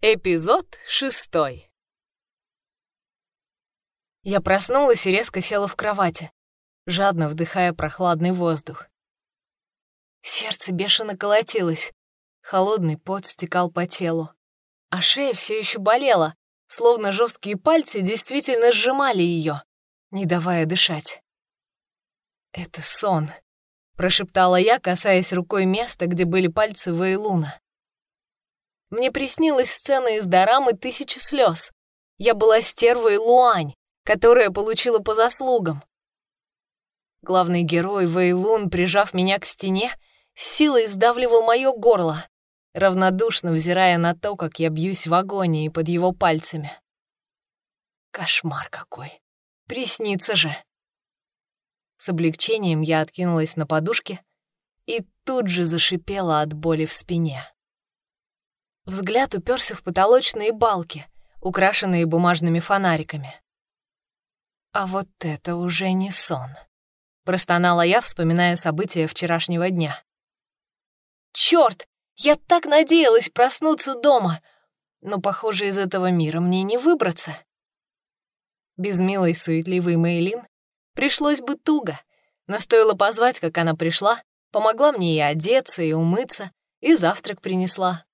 Эпизод шестой. Я проснулась и резко села в кровати, жадно вдыхая прохладный воздух. Сердце бешено колотилось, холодный пот стекал по телу, а шея все еще болела, словно жесткие пальцы действительно сжимали ее, не давая дышать. «Это сон», — прошептала я, касаясь рукой места, где были пальцы Вейлуна. Мне приснилась сцена из дорамы «Тысячи слез». Я была стервой Луань, которая получила по заслугам. Главный герой Вейлун, прижав меня к стене, силой сдавливал мое горло, равнодушно взирая на то, как я бьюсь в агонии под его пальцами. Кошмар какой! Приснится же! С облегчением я откинулась на подушке и тут же зашипела от боли в спине. Взгляд уперся в потолочные балки, украшенные бумажными фонариками. А вот это уже не сон. Простонала я, вспоминая события вчерашнего дня. Черт! Я так надеялась проснуться дома! Но, похоже, из этого мира мне не выбраться. Без милой суетливой Мейлин пришлось бы туго, но стоило позвать, как она пришла, помогла мне и одеться, и умыться, и завтрак принесла.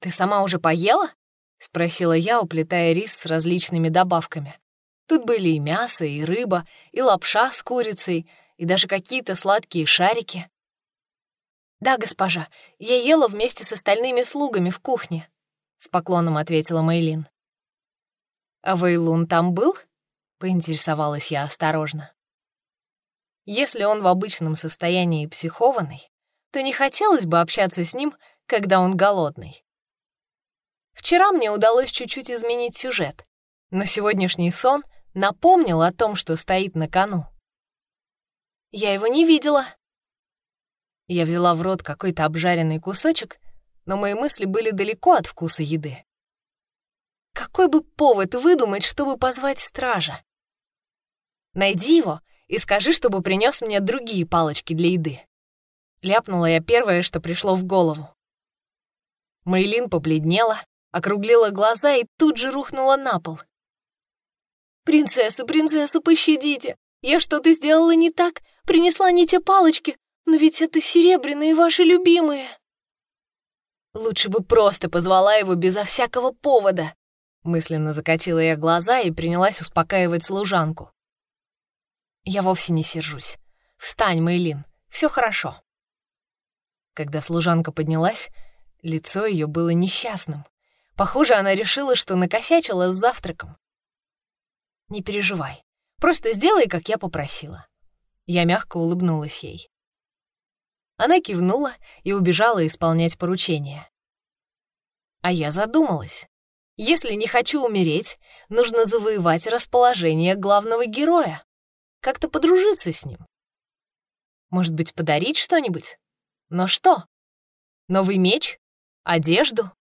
«Ты сама уже поела?» — спросила я, уплетая рис с различными добавками. Тут были и мясо, и рыба, и лапша с курицей, и даже какие-то сладкие шарики. «Да, госпожа, я ела вместе с остальными слугами в кухне», — с поклоном ответила Мейлин. «А Вейлун там был?» — поинтересовалась я осторожно. Если он в обычном состоянии психованный, то не хотелось бы общаться с ним, когда он голодный. Вчера мне удалось чуть-чуть изменить сюжет, но сегодняшний сон напомнил о том, что стоит на кону. Я его не видела. Я взяла в рот какой-то обжаренный кусочек, но мои мысли были далеко от вкуса еды. Какой бы повод выдумать, чтобы позвать стража? Найди его и скажи, чтобы принес мне другие палочки для еды. Ляпнула я первое, что пришло в голову. Мейлин побледнела, округлила глаза и тут же рухнула на пол. «Принцесса, принцесса, пощадите! Я что-то сделала не так, принесла не те палочки, но ведь это серебряные ваши любимые!» «Лучше бы просто позвала его безо всякого повода!» Мысленно закатила я глаза и принялась успокаивать служанку. «Я вовсе не сержусь. Встань, Мейлин, все хорошо». Когда служанка поднялась, лицо ее было несчастным. Похоже, она решила, что накосячила с завтраком. «Не переживай. Просто сделай, как я попросила». Я мягко улыбнулась ей. Она кивнула и убежала исполнять поручение. А я задумалась. Если не хочу умереть, нужно завоевать расположение главного героя. Как-то подружиться с ним. Может быть, подарить что-нибудь? Но что? Новый меч? Одежду?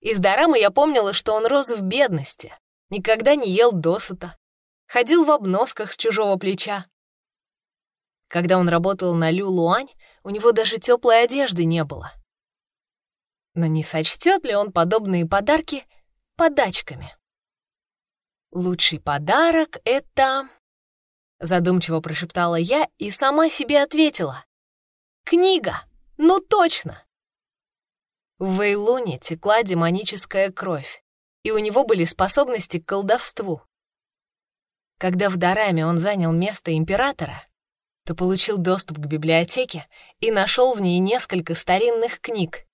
Из дорамы я помнила, что он рос в бедности, никогда не ел досыта, ходил в обносках с чужого плеча. Когда он работал на Лю-Луань, у него даже теплой одежды не было. Но не сочтет ли он подобные подарки подачками? «Лучший подарок — это...» Задумчиво прошептала я и сама себе ответила. «Книга! Ну точно!» В Вейлуне текла демоническая кровь, и у него были способности к колдовству. Когда в Дараме он занял место императора, то получил доступ к библиотеке и нашел в ней несколько старинных книг.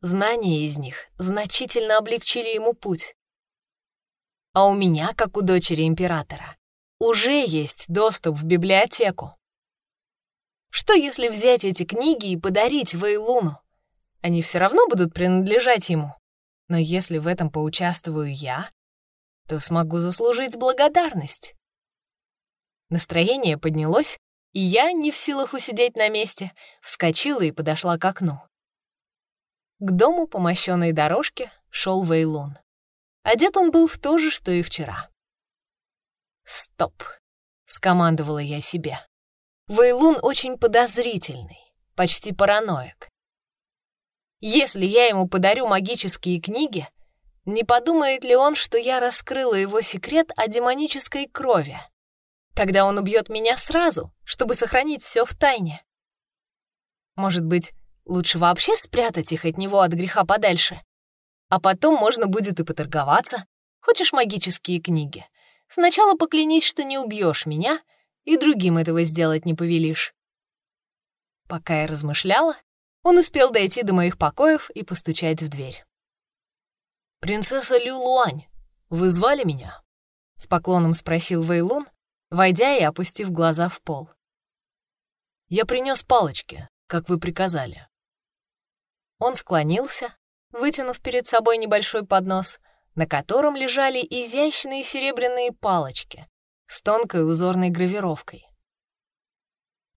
Знания из них значительно облегчили ему путь. А у меня, как у дочери императора, уже есть доступ в библиотеку. Что если взять эти книги и подарить Вейлуну? Они все равно будут принадлежать ему. Но если в этом поучаствую я, то смогу заслужить благодарность. Настроение поднялось, и я, не в силах усидеть на месте, вскочила и подошла к окну. К дому по мощенной дорожке шел Вейлун. Одет он был в то же, что и вчера. «Стоп!» — скомандовала я себе. Вейлун очень подозрительный, почти параноик. Если я ему подарю магические книги, не подумает ли он, что я раскрыла его секрет о демонической крови? Тогда он убьет меня сразу, чтобы сохранить все в тайне. Может быть, лучше вообще спрятать их от него от греха подальше? А потом можно будет и поторговаться. Хочешь магические книги? Сначала поклянись, что не убьешь меня, и другим этого сделать не повелишь. Пока я размышляла, он успел дойти до моих покоев и постучать в дверь. «Принцесса Лю Луань, вы звали меня?» — с поклоном спросил Вейлун, войдя и опустив глаза в пол. «Я принес палочки, как вы приказали». Он склонился, вытянув перед собой небольшой поднос, на котором лежали изящные серебряные палочки с тонкой узорной гравировкой.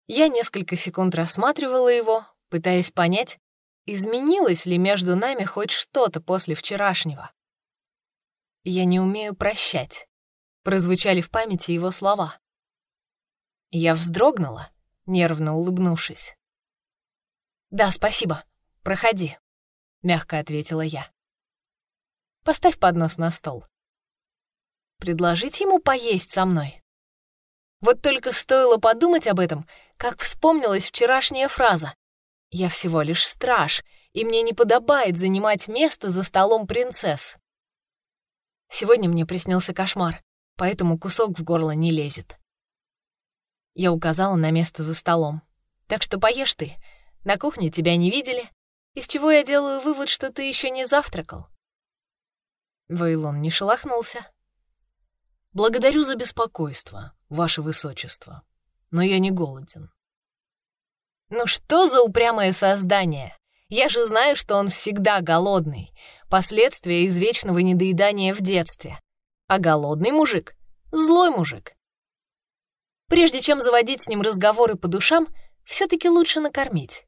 Я несколько секунд рассматривала его, пытаясь понять, изменилось ли между нами хоть что-то после вчерашнего. Я не умею прощать прозвучали в памяти его слова. Я вздрогнула, нервно улыбнувшись. «Да, спасибо. Проходи», — мягко ответила я. «Поставь поднос на стол. Предложить ему поесть со мной?» Вот только стоило подумать об этом, как вспомнилась вчерашняя фраза. «Я всего лишь страж, и мне не подобает занимать место за столом принцесс». Сегодня мне приснился кошмар поэтому кусок в горло не лезет. Я указала на место за столом. Так что поешь ты. На кухне тебя не видели, из чего я делаю вывод, что ты еще не завтракал. Вейлон не шелохнулся. «Благодарю за беспокойство, ваше высочество, но я не голоден». «Ну что за упрямое создание? Я же знаю, что он всегда голодный, последствия извечного недоедания в детстве а голодный мужик — злой мужик. Прежде чем заводить с ним разговоры по душам, все таки лучше накормить.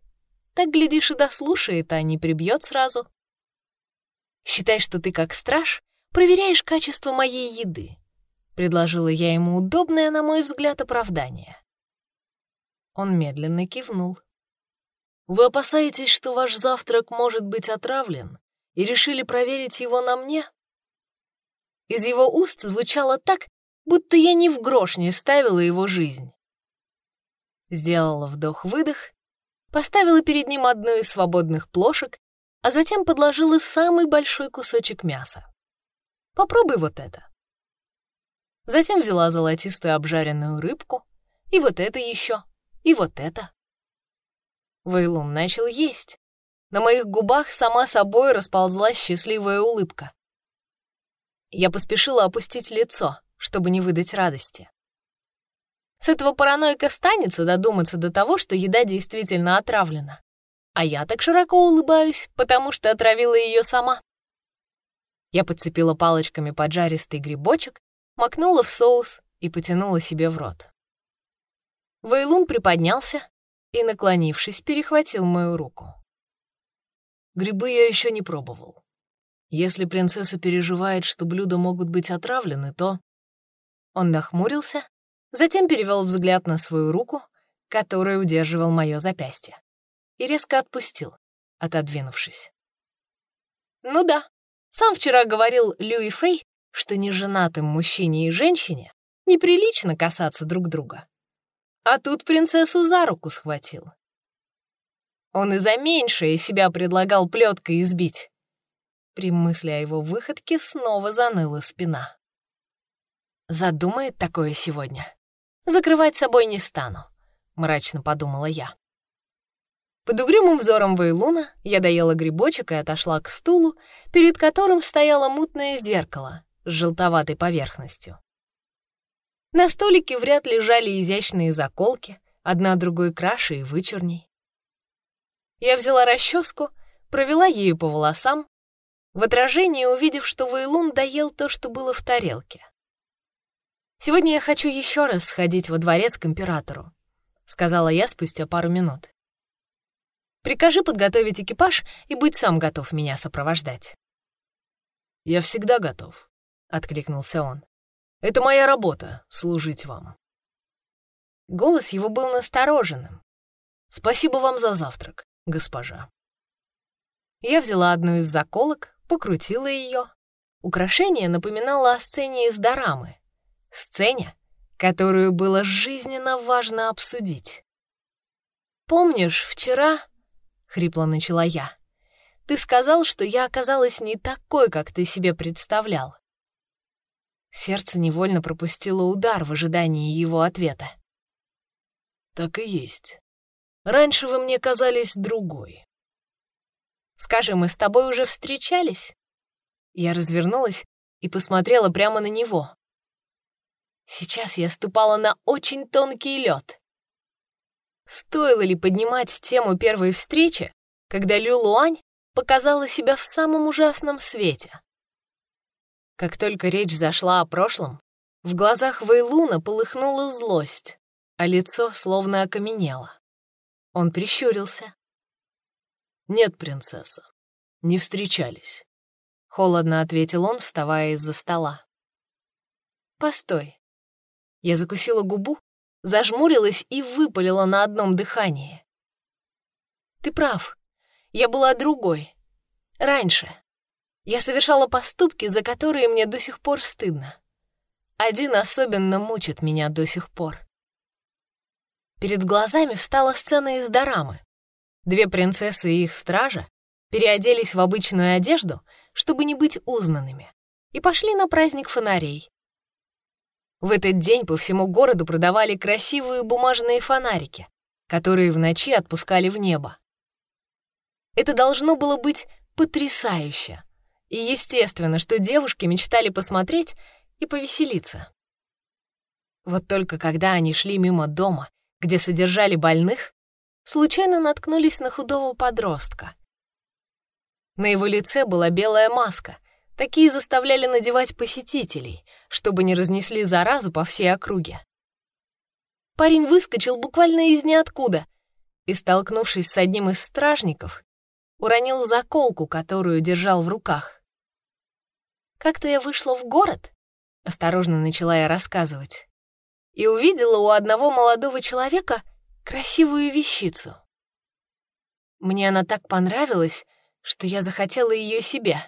Так, глядишь, и дослушает, а не прибьет сразу. Считай, что ты как страж проверяешь качество моей еды. Предложила я ему удобное, на мой взгляд, оправдание. Он медленно кивнул. «Вы опасаетесь, что ваш завтрак может быть отравлен, и решили проверить его на мне?» Из его уст звучало так, будто я ни в грош не ставила его жизнь. Сделала вдох-выдох, поставила перед ним одну из свободных плошек, а затем подложила самый большой кусочек мяса. Попробуй вот это. Затем взяла золотистую обжаренную рыбку, и вот это еще, и вот это. Вейлун начал есть. На моих губах сама собой расползлась счастливая улыбка. Я поспешила опустить лицо, чтобы не выдать радости. С этого параноика станется додуматься до того, что еда действительно отравлена. А я так широко улыбаюсь, потому что отравила ее сама. Я подцепила палочками поджаристый грибочек, макнула в соус и потянула себе в рот. Вейлун приподнялся и, наклонившись, перехватил мою руку. Грибы я еще не пробовал. Если принцесса переживает, что блюда могут быть отравлены, то...» Он нахмурился, затем перевел взгляд на свою руку, которая удерживал мое запястье, и резко отпустил, отодвинувшись. «Ну да, сам вчера говорил Люи Фэй, что неженатым мужчине и женщине неприлично касаться друг друга. А тут принцессу за руку схватил. Он и за меньшее себя предлагал плеткой избить. При мысли о его выходке снова заныла спина. «Задумает такое сегодня. Закрывать собой не стану», — мрачно подумала я. Под угрюмым взором Вейлуна я доела грибочек и отошла к стулу, перед которым стояло мутное зеркало с желтоватой поверхностью. На столике в ряд лежали изящные заколки, одна другой краше и вычурней. Я взяла расческу, провела ею по волосам, в отражении увидев, что Вейлун доел то, что было в тарелке. «Сегодня я хочу еще раз сходить во дворец к императору», — сказала я спустя пару минут. «Прикажи подготовить экипаж и будь сам готов меня сопровождать». «Я всегда готов», — откликнулся он. «Это моя работа — служить вам». Голос его был настороженным. «Спасибо вам за завтрак, госпожа». Я взяла одну из заколок, покрутила ее. Украшение напоминало о сцене из дорамы. Сцене, которую было жизненно важно обсудить. «Помнишь, вчера...» — хрипло начала я. «Ты сказал, что я оказалась не такой, как ты себе представлял». Сердце невольно пропустило удар в ожидании его ответа. «Так и есть. Раньше вы мне казались другой». «Скажи, мы с тобой уже встречались?» Я развернулась и посмотрела прямо на него. Сейчас я ступала на очень тонкий лед. Стоило ли поднимать тему первой встречи, когда Лю Луань показала себя в самом ужасном свете? Как только речь зашла о прошлом, в глазах Вейлуна полыхнула злость, а лицо словно окаменело. Он прищурился. «Нет, принцесса, не встречались», — холодно ответил он, вставая из-за стола. «Постой». Я закусила губу зажмурилась и выпалила на одном дыхании. «Ты прав. Я была другой. Раньше. Я совершала поступки, за которые мне до сих пор стыдно. Один особенно мучит меня до сих пор. Перед глазами встала сцена из дорамы. Две принцессы и их стража переоделись в обычную одежду, чтобы не быть узнанными, и пошли на праздник фонарей. В этот день по всему городу продавали красивые бумажные фонарики, которые в ночи отпускали в небо. Это должно было быть потрясающе. И естественно, что девушки мечтали посмотреть и повеселиться. Вот только когда они шли мимо дома, где содержали больных, случайно наткнулись на худого подростка. На его лице была белая маска, Такие заставляли надевать посетителей, чтобы не разнесли заразу по всей округе. Парень выскочил буквально из ниоткуда и, столкнувшись с одним из стражников, уронил заколку, которую держал в руках. Как-то я вышла в город, осторожно начала я рассказывать, и увидела у одного молодого человека красивую вещицу. Мне она так понравилась, что я захотела ее себе.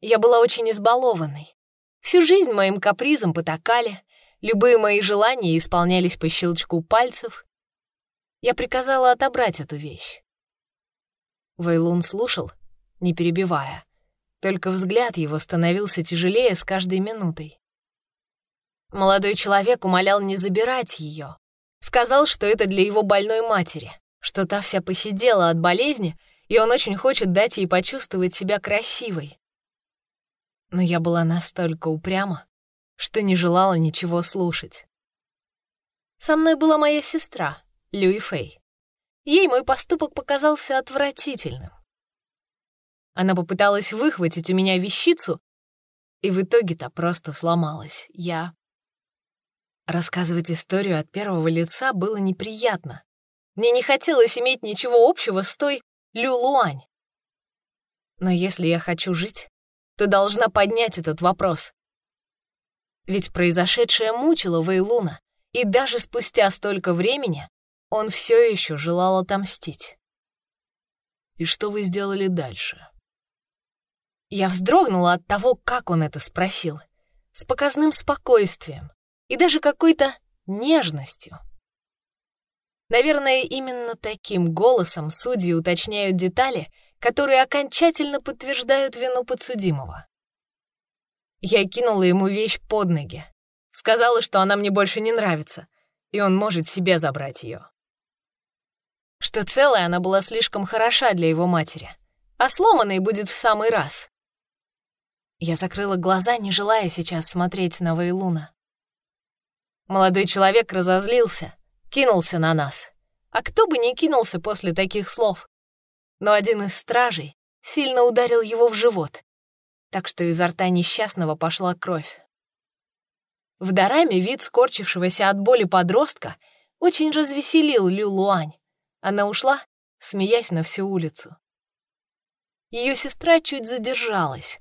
Я была очень избалованной. Всю жизнь моим капризом потакали, любые мои желания исполнялись по щелчку пальцев. Я приказала отобрать эту вещь. Вейлун слушал, не перебивая. Только взгляд его становился тяжелее с каждой минутой. Молодой человек умолял не забирать ее. Сказал, что это для его больной матери, что та вся посидела от болезни, и он очень хочет дать ей почувствовать себя красивой но я была настолько упряма, что не желала ничего слушать. Со мной была моя сестра, Люи Фэй. Ей мой поступок показался отвратительным. Она попыталась выхватить у меня вещицу, и в итоге-то просто сломалась. Я... Рассказывать историю от первого лица было неприятно. Мне не хотелось иметь ничего общего с той Лю Луань. Но если я хочу жить, то должна поднять этот вопрос. Ведь произошедшее мучило Вейлуна, и даже спустя столько времени он все еще желал отомстить. «И что вы сделали дальше?» Я вздрогнула от того, как он это спросил, с показным спокойствием и даже какой-то нежностью. Наверное, именно таким голосом судьи уточняют детали, которые окончательно подтверждают вину подсудимого. Я кинула ему вещь под ноги. Сказала, что она мне больше не нравится, и он может себе забрать ее. Что целая она была слишком хороша для его матери, а сломанной будет в самый раз. Я закрыла глаза, не желая сейчас смотреть на Вейлуна. Молодой человек разозлился, кинулся на нас. А кто бы не кинулся после таких слов? но один из стражей сильно ударил его в живот, так что изо рта несчастного пошла кровь. В Дараме вид скорчившегося от боли подростка очень развеселил Лю Луань. Она ушла, смеясь на всю улицу. Ее сестра чуть задержалась,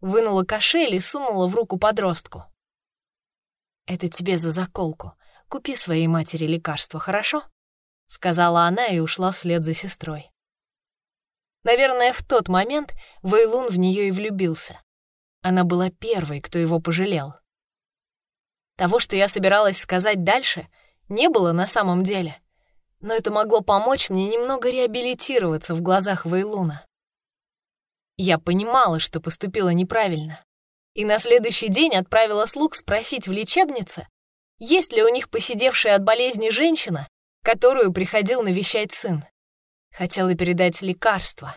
вынула кошель и сунула в руку подростку. «Это тебе за заколку. Купи своей матери лекарство, хорошо?» — сказала она и ушла вслед за сестрой. Наверное, в тот момент Вейлун в нее и влюбился. Она была первой, кто его пожалел. Того, что я собиралась сказать дальше, не было на самом деле. Но это могло помочь мне немного реабилитироваться в глазах Вейлуна. Я понимала, что поступила неправильно. И на следующий день отправила слуг спросить в лечебнице, есть ли у них посидевшая от болезни женщина, которую приходил навещать сын. Хотела передать лекарство.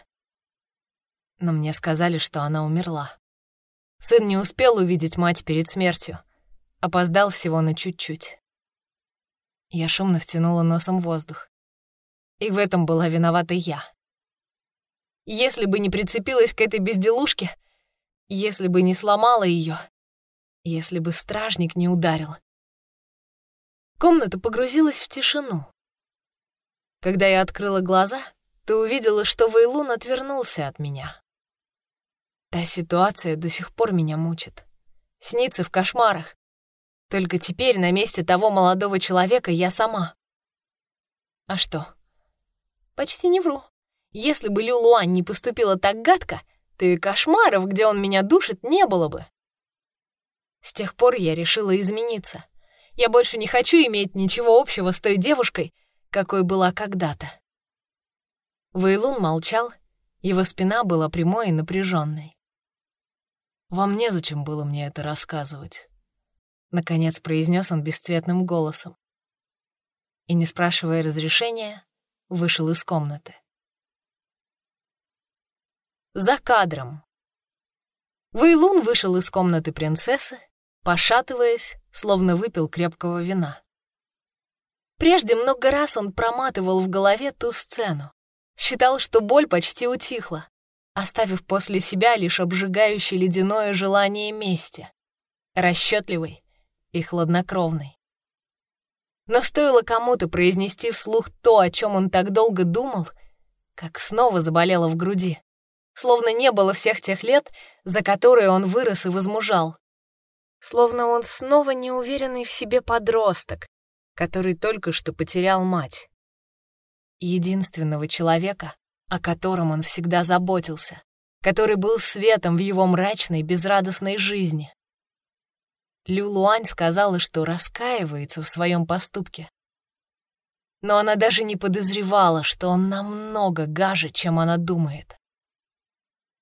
Но мне сказали, что она умерла. Сын не успел увидеть мать перед смертью. Опоздал всего на чуть-чуть. Я шумно втянула носом воздух. И в этом была виновата я. Если бы не прицепилась к этой безделушке, если бы не сломала ее, если бы стражник не ударил. Комната погрузилась в тишину. Когда я открыла глаза, то увидела, что Вейлун отвернулся от меня. Та ситуация до сих пор меня мучит. Снится в кошмарах. Только теперь на месте того молодого человека я сама. А что? Почти не вру. Если бы Лю Луань не поступила так гадко, то и кошмаров, где он меня душит, не было бы. С тех пор я решила измениться. Я больше не хочу иметь ничего общего с той девушкой, какой была когда-то. Вейлун молчал, его спина была прямой и напряженной. «Вам незачем было мне это рассказывать», — наконец произнес он бесцветным голосом. И, не спрашивая разрешения, вышел из комнаты. За кадром. Вейлун вышел из комнаты принцессы, пошатываясь, словно выпил крепкого вина. Прежде много раз он проматывал в голове ту сцену. Считал, что боль почти утихла, оставив после себя лишь обжигающее ледяное желание мести. Расчетливый и хладнокровный. Но стоило кому-то произнести вслух то, о чем он так долго думал, как снова заболело в груди. Словно не было всех тех лет, за которые он вырос и возмужал. Словно он снова неуверенный в себе подросток, который только что потерял мать. Единственного человека, о котором он всегда заботился, который был светом в его мрачной, безрадостной жизни. Лю Луань сказала, что раскаивается в своем поступке. Но она даже не подозревала, что он намного гаже, чем она думает.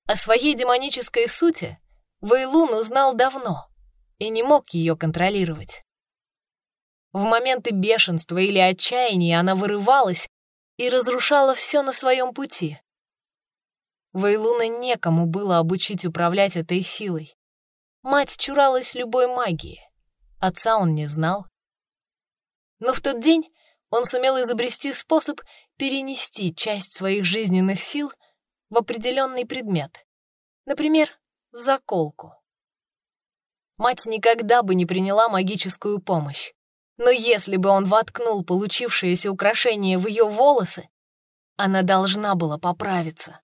О своей демонической сути Вейлун узнал давно и не мог ее контролировать. В моменты бешенства или отчаяния она вырывалась и разрушала все на своем пути. Вейлуна некому было обучить управлять этой силой. Мать чуралась любой магии. Отца он не знал. Но в тот день он сумел изобрести способ перенести часть своих жизненных сил в определенный предмет. Например, в заколку. Мать никогда бы не приняла магическую помощь. Но если бы он воткнул получившееся украшение в ее волосы, она должна была поправиться.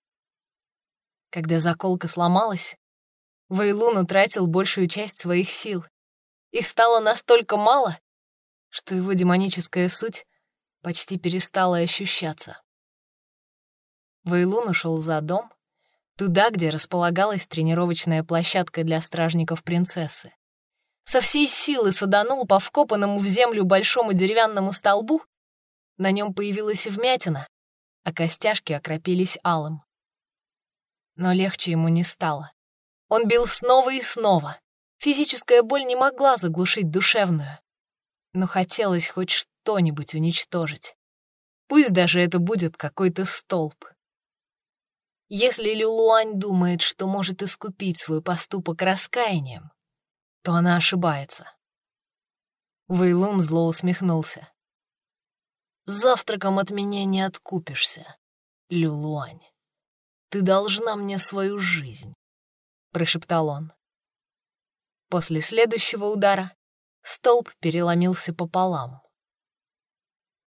Когда заколка сломалась, Вейлун утратил большую часть своих сил. Их стало настолько мало, что его демоническая суть почти перестала ощущаться. Вейлун ушел за дом, туда, где располагалась тренировочная площадка для стражников принцессы со всей силы саданул по вкопанному в землю большому деревянному столбу, на нем появилась вмятина, а костяшки окропились алым. Но легче ему не стало. Он бил снова и снова. Физическая боль не могла заглушить душевную. Но хотелось хоть что-нибудь уничтожить. Пусть даже это будет какой-то столб. Если Люлуань думает, что может искупить свой поступок раскаянием, то она ошибается. Вейлун зло усмехнулся. «Завтраком от меня не откупишься, Люлуань. Ты должна мне свою жизнь», — прошептал он. После следующего удара столб переломился пополам.